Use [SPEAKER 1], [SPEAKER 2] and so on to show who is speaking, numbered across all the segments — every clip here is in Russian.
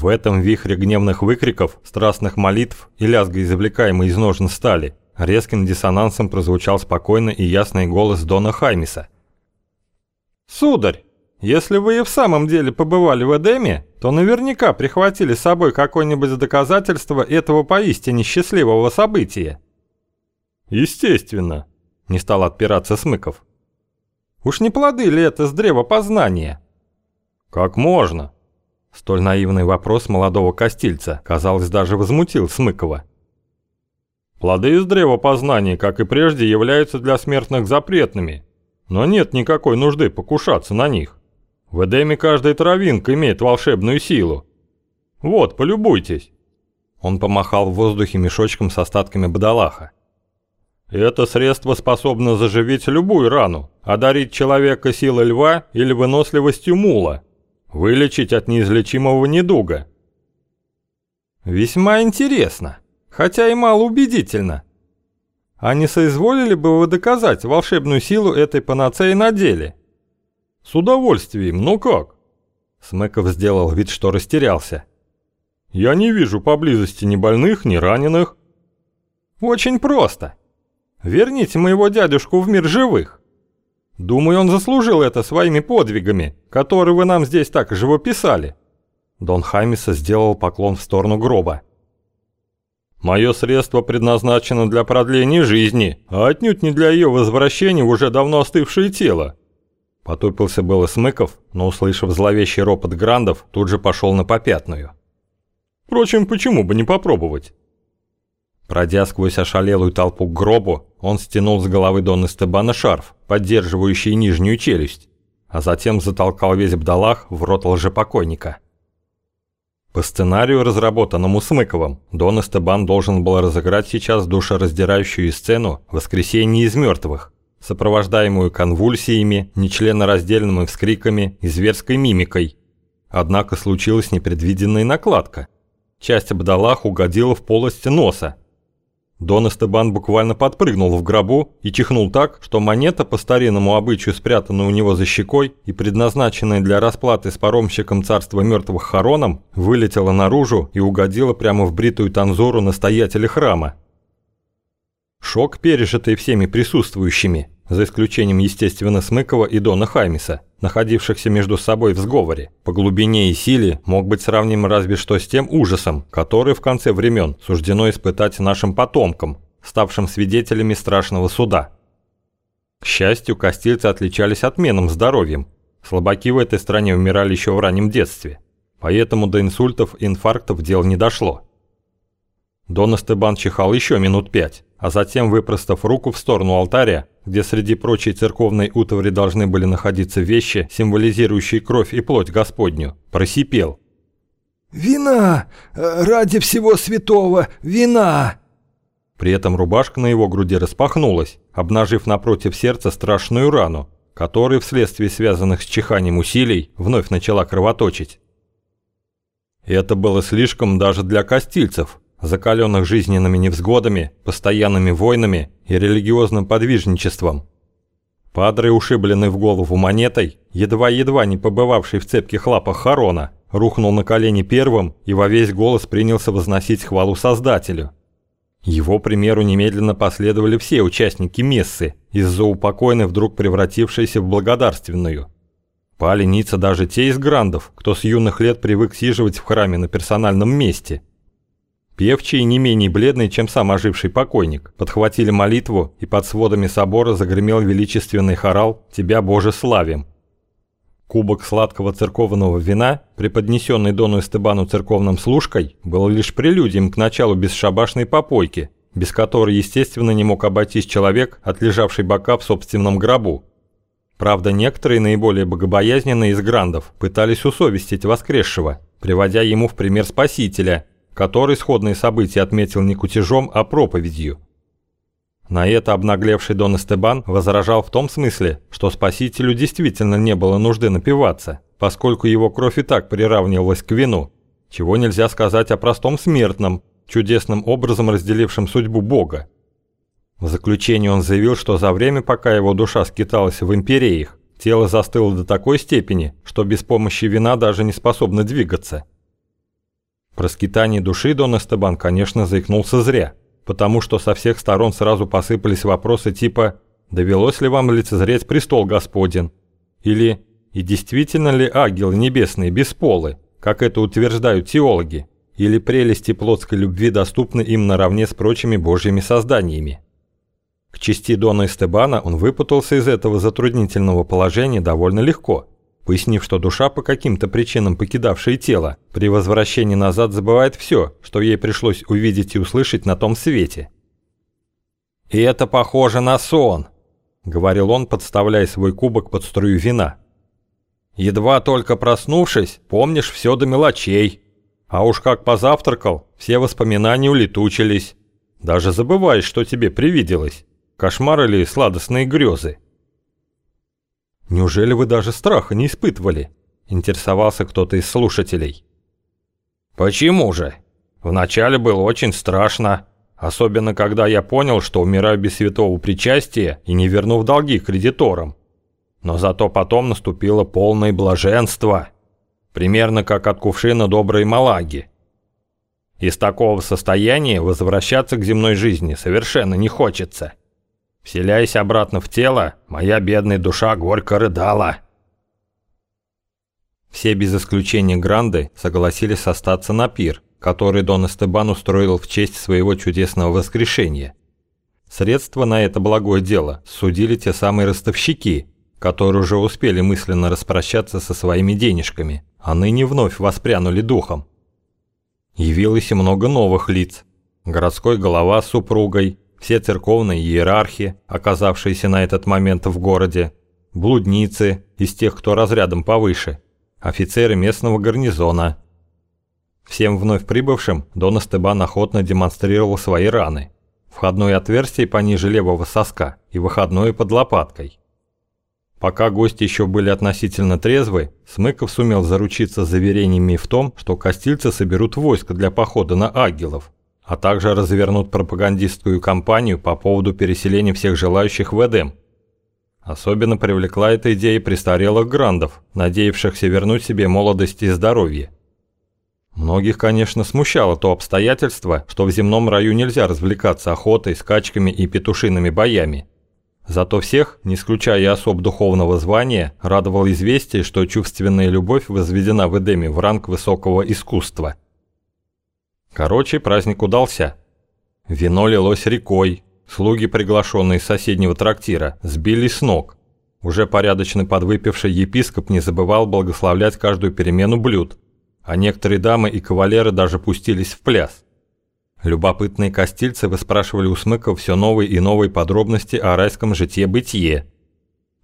[SPEAKER 1] В этом вихре гневных выкриков, страстных молитв и лязга, извлекаемой из ножен стали, резким диссонансом прозвучал спокойный и ясный голос Дона Хаймиса. «Сударь, если вы и в самом деле побывали в Эдеме, то наверняка прихватили с собой какое-нибудь доказательство этого поистине счастливого события». «Естественно», — не стал отпираться Смыков. «Уж не плоды ли это с древа познания?» «Как можно?» Столь наивный вопрос молодого костильца, казалось, даже возмутил Смыкова. Плоды из древа познания, как и прежде, являются для смертных запретными, но нет никакой нужды покушаться на них. В Эдеме каждая травинка имеет волшебную силу. Вот, полюбуйтесь. Он помахал в воздухе мешочком с остатками бадалаха. Это средство способно заживить любую рану, одарить человека силой льва или выносливостью мула, Вылечить от неизлечимого недуга. Весьма интересно, хотя и мало убедительно. А не соизволили бы вы доказать волшебную силу этой панацеи на деле? С удовольствием, но как? Смеков сделал вид, что растерялся. Я не вижу поблизости ни больных, ни раненых. Очень просто. Верните моего дядюшку в мир живых. Думаю, он заслужил это своими подвигами, которые вы нам здесь так живописали». Дон Хаймиса сделал поклон в сторону гроба. «Мое средство предназначено для продления жизни, а отнюдь не для ее возвращения в уже давно остывшее тело». Потупился было Смыков, но, услышав зловещий ропот грандов, тут же пошел на попятную. «Впрочем, почему бы не попробовать?» Пройдя сквозь ошалелую толпу к гробу, он стянул с головы Дона Стебана шарф, поддерживающий нижнюю челюсть, а затем затолкал весь бдалах в рот лжепокойника. По сценарию, разработанному Смыковым, Дон Эстебан должен был разыграть сейчас душераздирающую сцену «Воскресенье из мертвых», сопровождаемую конвульсиями, нечленораздельными вскриками и зверской мимикой. Однако случилась непредвиденная накладка. Часть Бдалах угодила в полость носа, Дон Эстебан буквально подпрыгнул в гробу и чихнул так, что монета, по старинному обычаю спрятанная у него за щекой и предназначенная для расплаты с паромщиком царства мертвых Хароном, вылетела наружу и угодила прямо в бритую танзору настоятеля храма. Шок, пережитый всеми присутствующими, за исключением, естественно, Смыкова и Дона Хаймиса, находившихся между собой в сговоре, по глубине и силе мог быть сравним разве что с тем ужасом, который в конце времен суждено испытать нашим потомкам, ставшим свидетелями страшного суда. К счастью, костильцы отличались отменным здоровьем. Слабаки в этой стране умирали еще в раннем детстве, поэтому до инсультов и инфарктов дел не дошло. Дон Эстебан чихал еще минут пять, а затем, выпростав руку в сторону алтаря, где среди прочей церковной утвари должны были находиться вещи, символизирующие кровь и плоть Господню, просипел.
[SPEAKER 2] «Вина! Э, ради всего святого! Вина!»
[SPEAKER 1] При этом рубашка на его груди распахнулась, обнажив напротив сердца страшную рану, которая вследствие связанных с чиханием усилий вновь начала кровоточить. Это было слишком даже для костильцев, закаленных жизненными невзгодами, постоянными войнами и религиозным подвижничеством. Падре, ушибленный в голову монетой, едва-едва не побывавший в цепких лапах Харона, рухнул на колени первым и во весь голос принялся возносить хвалу Создателю. Его примеру немедленно последовали все участники мессы, из-за упокойной вдруг превратившейся в благодарственную. Пали ница даже те из грандов, кто с юных лет привык сиживать в храме на персональном месте – Певчие, не менее бледные, чем сам оживший покойник, подхватили молитву, и под сводами собора загремел величественный хорал «Тебя, Боже, славим!». Кубок сладкого церковного вина, преподнесенный Дону Эстебану церковным служкой, был лишь прелюдием к началу бесшабашной попойки, без которой, естественно, не мог обойтись человек, отлежавший бока в собственном гробу. Правда, некоторые наиболее богобоязненные из грандов пытались усовестить воскресшего, приводя ему в пример Спасителя – который сходные события отметил не кутежом, а проповедью. На это обнаглевший Дон Эстебан возражал в том смысле, что спасителю действительно не было нужды напиваться, поскольку его кровь и так приравнивалась к вину, чего нельзя сказать о простом смертном, чудесным образом разделившем судьбу Бога. В заключение он заявил, что за время, пока его душа скиталась в империях, тело застыло до такой степени, что без помощи вина даже не способно двигаться – Про скитание души Дон Эстебан, конечно, заикнулся зря, потому что со всех сторон сразу посыпались вопросы типа «Довелось ли вам лицезреть престол Господен?» или «И действительно ли ангелы небесные бесполы, как это утверждают теологи?» или прелести плотской любви доступны им наравне с прочими божьими созданиями. К чести Дона Эстебана он выпутался из этого затруднительного положения довольно легко, пояснив, что душа по каким-то причинам покидавшая тело, при возвращении назад забывает все, что ей пришлось увидеть и услышать на том свете. «И это похоже на сон», — говорил он, подставляя свой кубок под струю вина. «Едва только проснувшись, помнишь все до мелочей, а уж как позавтракал, все воспоминания улетучились. Даже забываешь, что тебе привиделось. Кошмар или сладостные грезы. «Неужели вы даже страха не испытывали?» – интересовался кто-то из слушателей. «Почему же? Вначале было очень страшно, особенно когда я понял, что умираю без святого причастия и не вернув долги кредиторам. Но зато потом наступило полное блаженство, примерно как от кувшина доброй малаги. Из такого состояния возвращаться к земной жизни совершенно не хочется». Вселяясь обратно в тело, моя бедная душа горько рыдала. Все без исключения Гранды согласились остаться на пир, который Дон Эстебан устроил в честь своего чудесного воскрешения. Средства на это благое дело судили те самые ростовщики, которые уже успели мысленно распрощаться со своими денежками, а ныне вновь воспрянули духом. Явилось и много новых лиц. Городской голова с супругой, все церковные иерархи, оказавшиеся на этот момент в городе, блудницы из тех, кто разрядом повыше, офицеры местного гарнизона. Всем вновь прибывшим Дон Эстебан охотно демонстрировал свои раны. Входное отверстие пониже левого соска и выходное под лопаткой. Пока гости еще были относительно трезвы, Смыков сумел заручиться заверениями в том, что костильцы соберут войско для похода на агилов а также развернут пропагандистскую кампанию по поводу переселения всех желающих в Эдем. Особенно привлекла эта идея престарелых грандов, надеявшихся вернуть себе молодость и здоровье. Многих, конечно, смущало то обстоятельство, что в земном раю нельзя развлекаться охотой, скачками и петушиными боями. Зато всех, не исключая особ духовного звания, радовало известие, что чувственная любовь возведена в Эдеме в ранг высокого искусства – Короче, праздник удался. Вино лилось рекой, слуги, приглашенные из соседнего трактира, сбились с ног. Уже порядочно подвыпивший епископ не забывал благословлять каждую перемену блюд, а некоторые дамы и кавалеры даже пустились в пляс. Любопытные костильцы выспрашивали у Смыков все новые и новые подробности о райском житье-бытие,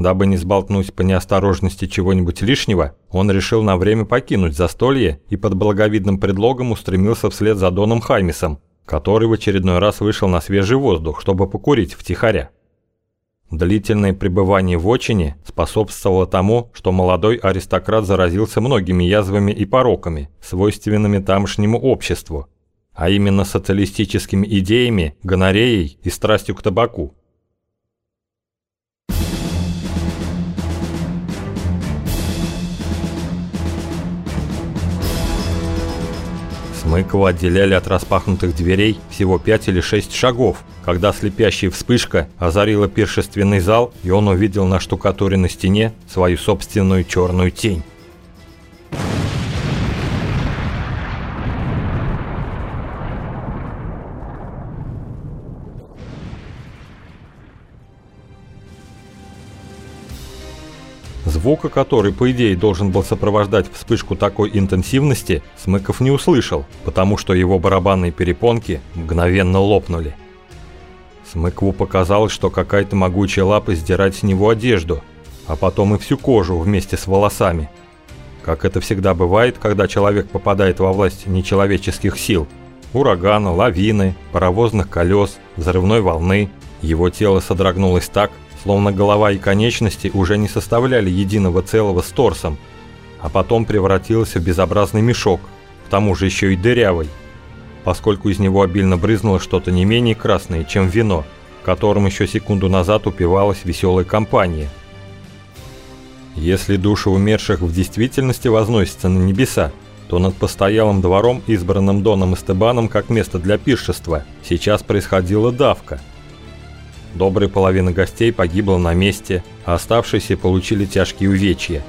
[SPEAKER 1] Дабы не сболтнуть по неосторожности чего-нибудь лишнего, он решил на время покинуть застолье и под благовидным предлогом устремился вслед за Доном Хаймисом, который в очередной раз вышел на свежий воздух, чтобы покурить втихаря. Длительное пребывание в очине способствовало тому, что молодой аристократ заразился многими язвами и пороками, свойственными тамошнему обществу, а именно социалистическими идеями, гонореей и страстью к табаку. Смыкова отделяли от распахнутых дверей всего пять или шесть шагов, когда слепящая вспышка озарила пиршественный зал, и он увидел на штукатуренной стене свою собственную черную тень. Звука, который, по идее, должен был сопровождать вспышку такой интенсивности, Смыков не услышал, потому что его барабанные перепонки мгновенно лопнули. Смыкову показалось, что какая-то могучая лапа сдирает с него одежду, а потом и всю кожу вместе с волосами. Как это всегда бывает, когда человек попадает во власть нечеловеческих сил. Урагана, лавины, паровозных колес, взрывной волны. Его тело содрогнулось так, словно голова и конечности уже не составляли единого целого с торсом, а потом превратился в безобразный мешок, к тому же еще и дырявый, поскольку из него обильно брызнуло что-то не менее красное, чем вино, которым еще секунду назад упивалась веселая компания. Если души умерших в действительности возносятся на небеса, то над постоялым двором, избранным Доном Эстебаном как место для пиршества, сейчас происходила давка. Добрая половина гостей погибла на месте, а оставшиеся получили тяжкие увечья.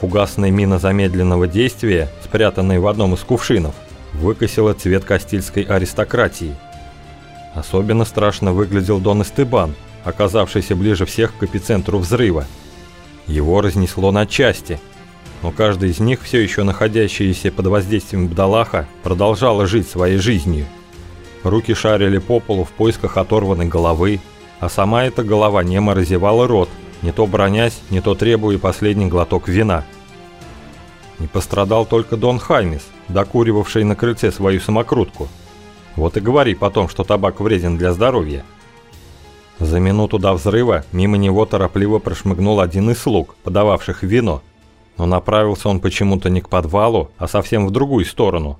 [SPEAKER 1] Фугасная мина замедленного действия, спрятанная в одном из кувшинов, выкосила цвет кастильской аристократии. Особенно страшно выглядел Дон Эстебан, оказавшийся ближе всех к эпицентру взрыва. Его разнесло на части, но каждый из них, все еще находящийся под воздействием Бдалаха, продолжала жить своей жизнью. Руки шарили по полу в поисках оторванной головы, а сама эта голова немо разевала рот, не то бронясь, не то требуя последний глоток вина. Не пострадал только Дон Хаймис, докуривавший на крыльце свою самокрутку. Вот и говори потом, что табак вреден для здоровья. За минуту до взрыва мимо него торопливо прошмыгнул один из слуг, подававших вино. Но направился он почему-то не к подвалу, а совсем в другую сторону.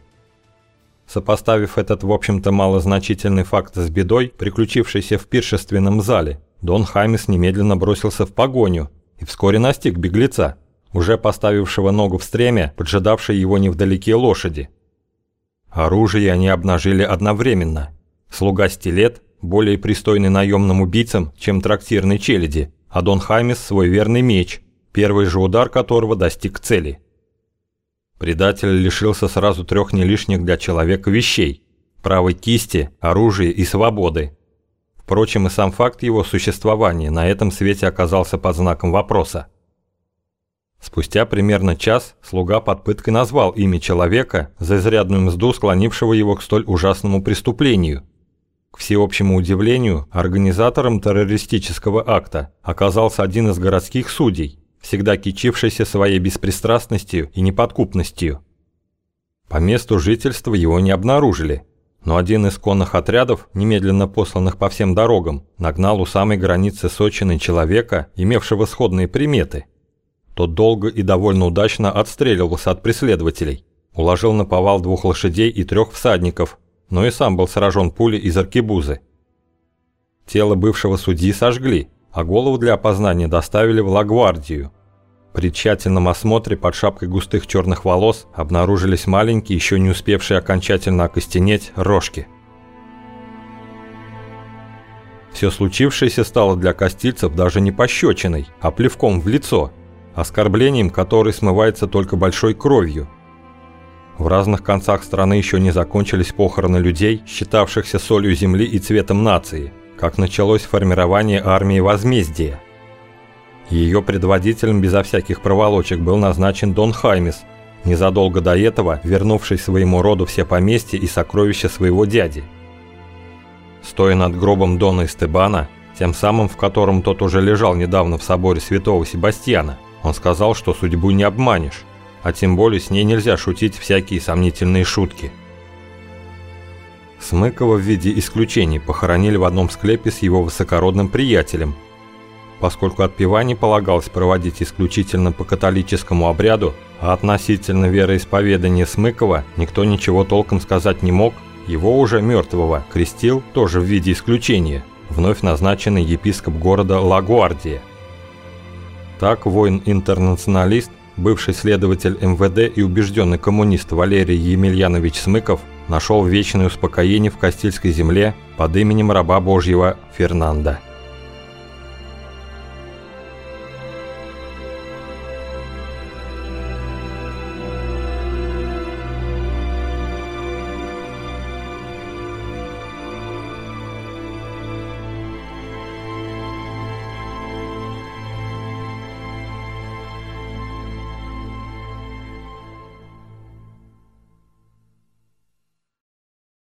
[SPEAKER 1] Сопоставив этот, в общем-то, малозначительный факт с бедой, приключившейся в пиршественном зале, Дон Хамис немедленно бросился в погоню и вскоре настиг беглеца, уже поставившего ногу в стремя, поджидавшей его невдалеке лошади. Оружие они обнажили одновременно. Слуга стилет, более пристойный наемным убийцам, чем трактирной челяди, а Дон Хамис свой верный меч, первый же удар которого достиг цели. Предатель лишился сразу трех не лишних для человека вещей – правой кисти, оружия и свободы. Впрочем, и сам факт его существования на этом свете оказался под знаком вопроса. Спустя примерно час слуга под пыткой назвал имя человека за изрядную мзду, склонившего его к столь ужасному преступлению – к всеобщему удивлению, организатором террористического акта оказался один из городских судей, всегда кичившийся своей беспристрастностью и неподкупностью. По месту жительства его не обнаружили, но один из конных отрядов, немедленно посланных по всем дорогам, нагнал у самой границы Сочины человека, имевшего сходные приметы. Тот долго и довольно удачно отстреливался от преследователей, уложил на повал двух лошадей и трех всадников, но и сам был сражен пулей из аркебузы. Тело бывшего судьи сожгли, а голову для опознания доставили в Лагвардию. При тщательном осмотре под шапкой густых черных волос обнаружились маленькие, еще не успевшие окончательно окостенеть, рожки. Все случившееся стало для костильцев даже не пощечиной, а плевком в лицо, оскорблением, которое смывается только большой кровью – в разных концах страны еще не закончились похороны людей, считавшихся солью земли и цветом нации, как началось формирование армии возмездия. Ее предводителем безо всяких проволочек был назначен Дон Хаймис, незадолго до этого вернувший своему роду все поместья и сокровища своего дяди. Стоя над гробом Дона Эстебана, тем самым, в котором тот уже лежал недавно в соборе святого Себастьяна, он сказал, что судьбу не обманешь а тем более с ней нельзя шутить всякие сомнительные шутки. Смыкова в виде исключений похоронили в одном склепе с его высокородным приятелем. Поскольку отпевание полагалось проводить исключительно по католическому обряду, а относительно вероисповедания Смыкова никто ничего толком сказать не мог, его уже мертвого крестил тоже в виде исключения, вновь назначенный епископ города Лагуардия. Так воин-интернационалист бывший следователь МВД и убежденный коммунист Валерий Емельянович Смыков нашел вечное успокоение в Кастильской земле под именем раба Божьего Фернанда.